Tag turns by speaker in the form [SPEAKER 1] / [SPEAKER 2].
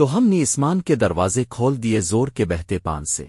[SPEAKER 1] تو ہم نے اسمان کے دروازے کھول دیے زور کے بہتے پان سے۔